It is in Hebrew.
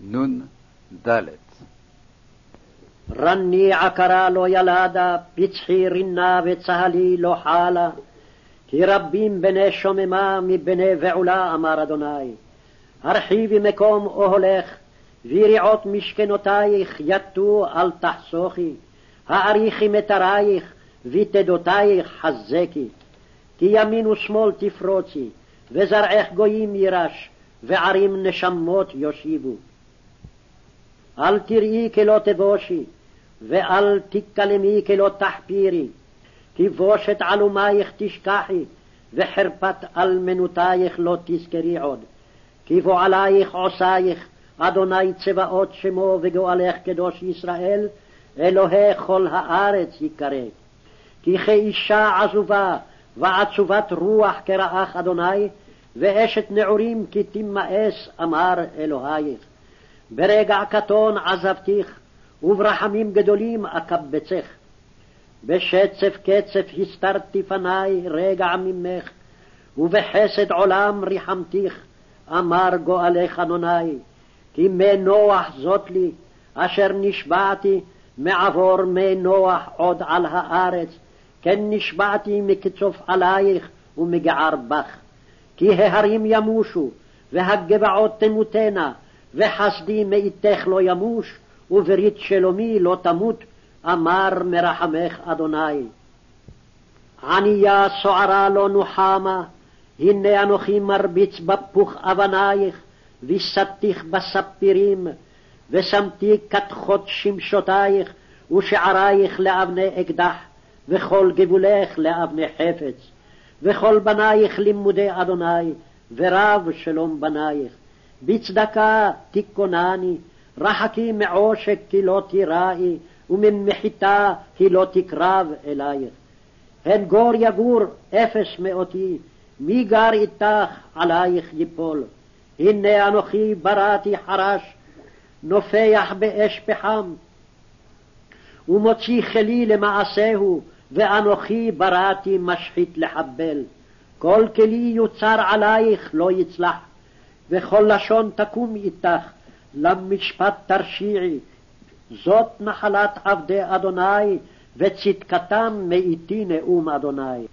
נ"ד רניע קרא לא ילדה, פצחי רינה וצהלי לא חלה. כי רבים בני שוממה מבני בעולה, אמר אדוני. הרחיבי מקום אוהלך, ויריעות משכנותייך יטו אל תחסוכי. האריכי מטרייך, ותדותייך חזקי. כי ימין ושמאל תפרוצי, וזרעך גויים יירש, וערים נשמות יושיבו. אל תראי כלא תבושי, ואל תכלמי כלא תחפירי, כי בושת עלומייך תשכחי, וחרפת אלמנותייך לא תזכרי עוד. כי פועלייך עושייך, אדוני צבאות שמו וגואלך קדוש ישראל, אלוהי כל הארץ יקרא. כי כאישה עזובה ועצובת רוח כרעך אדוני, ואשת נעורים כי תימאס, אמר אלוהיך. ברגע קטון עזבתיך, וברחמים גדולים אקבצך. בשצף קצף הסתרתי פניי רגע ממך, ובחסד עולם ריחמתיך, אמר גואלך אדוני, כי מי נוח זאת לי, אשר נשבעתי מעבור מי נוח עוד על הארץ, כן נשבעתי מקצוף עלייך ומגער בך. כי ההרים ימושו, והגבעות תמותנה, וחסדי מאיתך לא ימוש, וברית שלומי לא תמות, אמר מרחמך אדוני. ענייה סוערה לא נוחמה, הנה אנוכי מרביץ בפוך אבנייך, וסתיך בספירים, ושמתי כתחות שמשותייך, ושערייך לאבני אקדח, וכל גבולך לאבני חפץ. וכל בנייך לימודי אדוני, ורב שלום בנייך. בצדקה תיכונני, רחקי מעושק כי לא תיראי, וממחיתה כי לא תקרב אלייך. הן גור יגור אפס מאותי, מי גר איתך עלייך יפול. הנה אנוכי בראתי חרש, נופח באש פחם, ומוציא חלי למעשהו, ואנוכי בראתי משחית לחבל. כל כלי יוצר עלייך לא יצלח, וכל לשון תקום איתך, למשפט תרשיעי. זאת נחלת עבדי אדוני, וצדקתם מאיתי נאום אדוני.